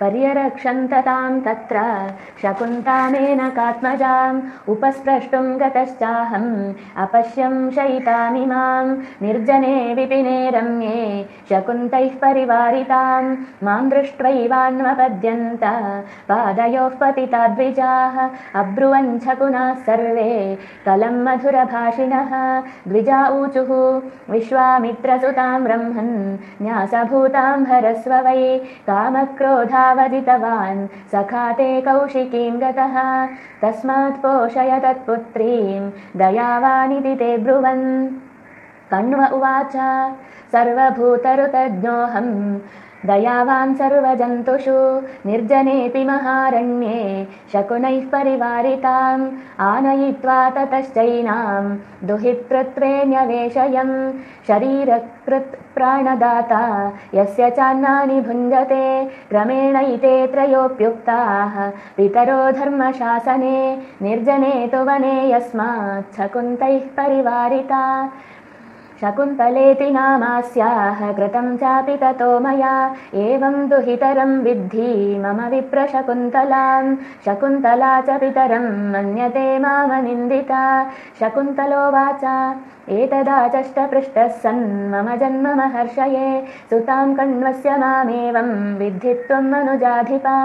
पर्यरक्षन्ततां तत्र शकुन्तामेनकात्मजाम् उपस्प्रष्टुं गतश्चाहम् अपश्यं शयितामिमां निर्जने विपिने रम्ये शकुन्तैः परिवारितां मां दृष्ट्वैवान्वपद्यन्त पादयोः पतिता द्विजाः अब्रुवन् शकुनाः सर्वे कलं मधुरभाषिणः द्विजा ऊचुः विश्वामित्रसुतां ब्रह्मन् न्यासभूतां भरस्व वै कामक्रोधा वदितवान् सखाते कौशिकीं गतः। तस्मात् पोषय तत्पुत्रीं दयावानिति ते ब्रुवन्। कण्व उवाच सर्वभूतरुतज्ञोऽहम् दयावान् सर्वजन्तुषु निर्जनेऽपि महारण्ये शकुनैः परिवारिताम् आनयित्वा ततश्चैनां दुहितृत्वे न्यवेशयम् शरीरकृत् प्राणदाता यस्य चान्नानि भुञ्जते क्रमेणैते त्रयोऽप्युक्ताः पितरो धर्मशासने निर्जने तु वने यस्मात् शकुन्तैः परिवारिता शकुन्तलेति नामास्याः कृतं चापि ततो मया। एवं दुहितरं विद्धि मम विप्रशकुन्तलां शकुन्तला च पितरं मन्यते मामनिन्दिता शकुन्तलोवाच एतदा चष्टपृष्टः सन् मम जन्म महर्षये। सुतां कण्वस्य मामेवं विद्धि त्वम् अनुजाधिपा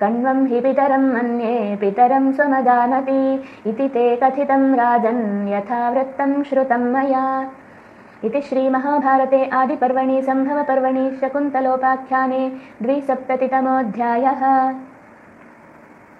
कण्वं हि पितरं मन्ये पितरं स्वमजानति। इति ते कथितं राजन् यथा वृत्तं श्रुतं मया इति श्रीमहाभारते आदिपर्वणि सम्भवपर्वणि शकुन्तलोपाख्याने द्विसप्ततितमोऽध्यायः